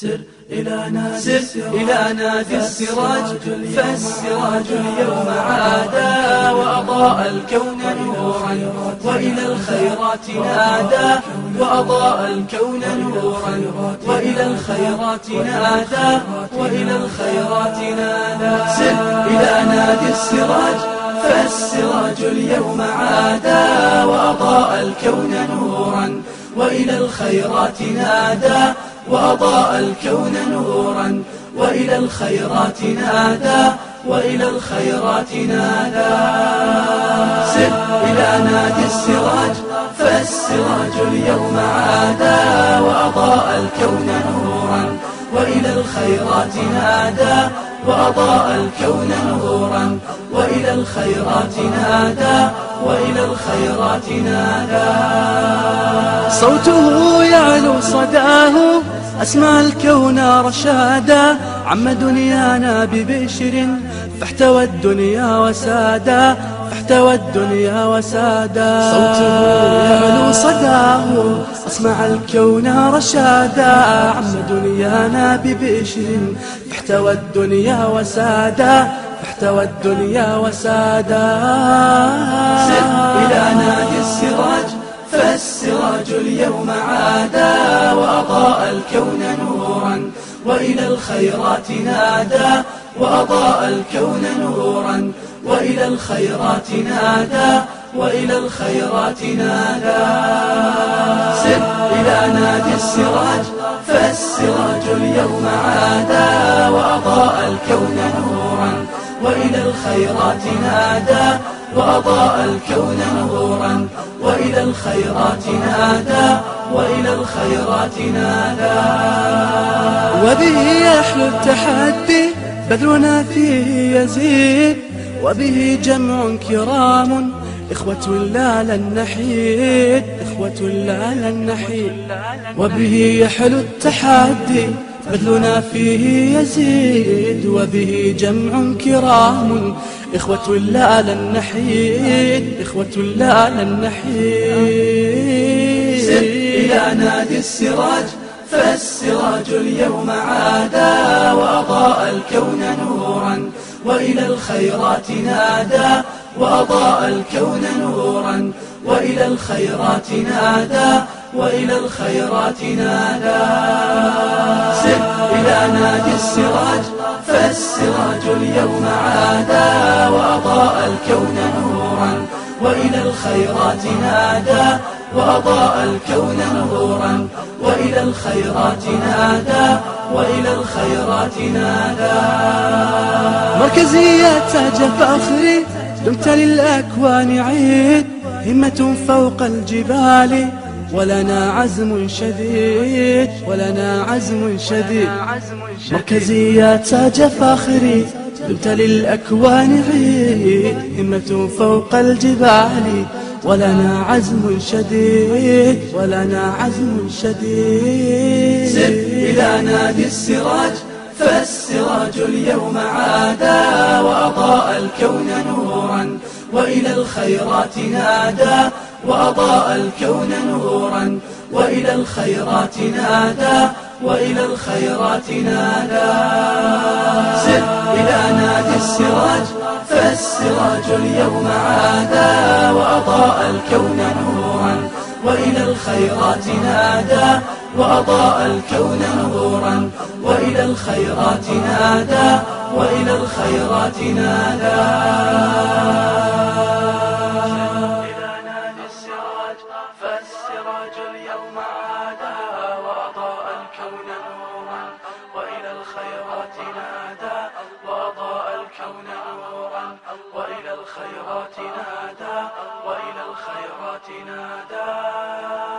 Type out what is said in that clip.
سر إلى نادي سر إلى نادي السراج فالسراج اليوم عادا وأضاء الكون نورا وإلى الخيرات نادى وأضاء الكون نورا وإلى الخيرات نادى وإلى الخيرات نادى سر إلى نادي السراج فالسراج اليوم عادا وأضاء الكون نورا وإلى الخيرات نادى وأضاء الكون نورا وإلى الخيرات نادى وإلى الخيرات نادى. سر إلى نادي السراج فالسراج اليوم عادا وأضاء الكون نورا وإلى الخيرات نادى. وأضاء الكون نورا وإلى الخيرات نادى. وإلى الخيرات نادى. صوته يعلو صداه. أسمع الكون رشادا عم دنيانا ببشر فاحتوى الدنيا وسادا فاحتوى الدنيا وسادا. صوته يعلو صداه أسمع الكون رشادا عم دنيانا ببشر فاحتوى الدنيا وسادا فاحتوى الدنيا وسادا. سر إلى نادي السراج. فالسراج اليوم عادا وأضاء الكون نورا وإلى الخيرات نادى وأضاء الكون نورا وإلى الخيرات نادى وإلى الخيرات نادى سر إلى نادي السراج فالسراج اليوم عادا وأضاء الكون نورا. وإلى الخيرات نادى وأضاء الكون نورا. وإلى الخيرات نادى وإلى الخيرات نادى. وبه يحلو التحدي بذلنا فيه يزيد. وبه جمع كرام إخوة لا لن نحيد. إخوة لا لن نحيد. وبه يحلو التحدي بذلنا فيه يزيد وبه جمع كرام. إخوة لا لن نحيد إخوة لا لن نحيد. سر إلى نادي السراج فالسراج اليوم عادا وأضاء الكون نورا وإلى الخيرات نادى وأضاء الكون نورا وإلى الخيرات نادى وإلى الخيرات نادى. سر إلى نادي السراج فالسراج اليوم عادا وأضاء الكون نورا وإلى الخيرات نادى. وأضاء الكون نورا وإلى الخيرات نادى. وإلى الخيرات نادى. مركزية تاج فخري دمت للأكوان عيد همة فوق الجبال. ولنا عزم شديد ولنا عزم شديد. مركزية تاج فخري دمت للأكوان عيد همة فوق الجبال ولنا عزم شديد ولنا عزم شديد. سر إلى نادي السراج فالسراج اليوم عادا وأضاء الكون نورا وإلى الخيرات نادى وأضاء الكون نورا وإلى الخيرات نادى وإلى الخيرات نادى. سر إلى نادي السراج فالسراج اليوم عادا وأضاء الكون نورا وإلى الخيرات نادى. وأضاء الكون نورا وإلى الخيرات نادى. وإلى الخيرات نادى. الخيرات نادى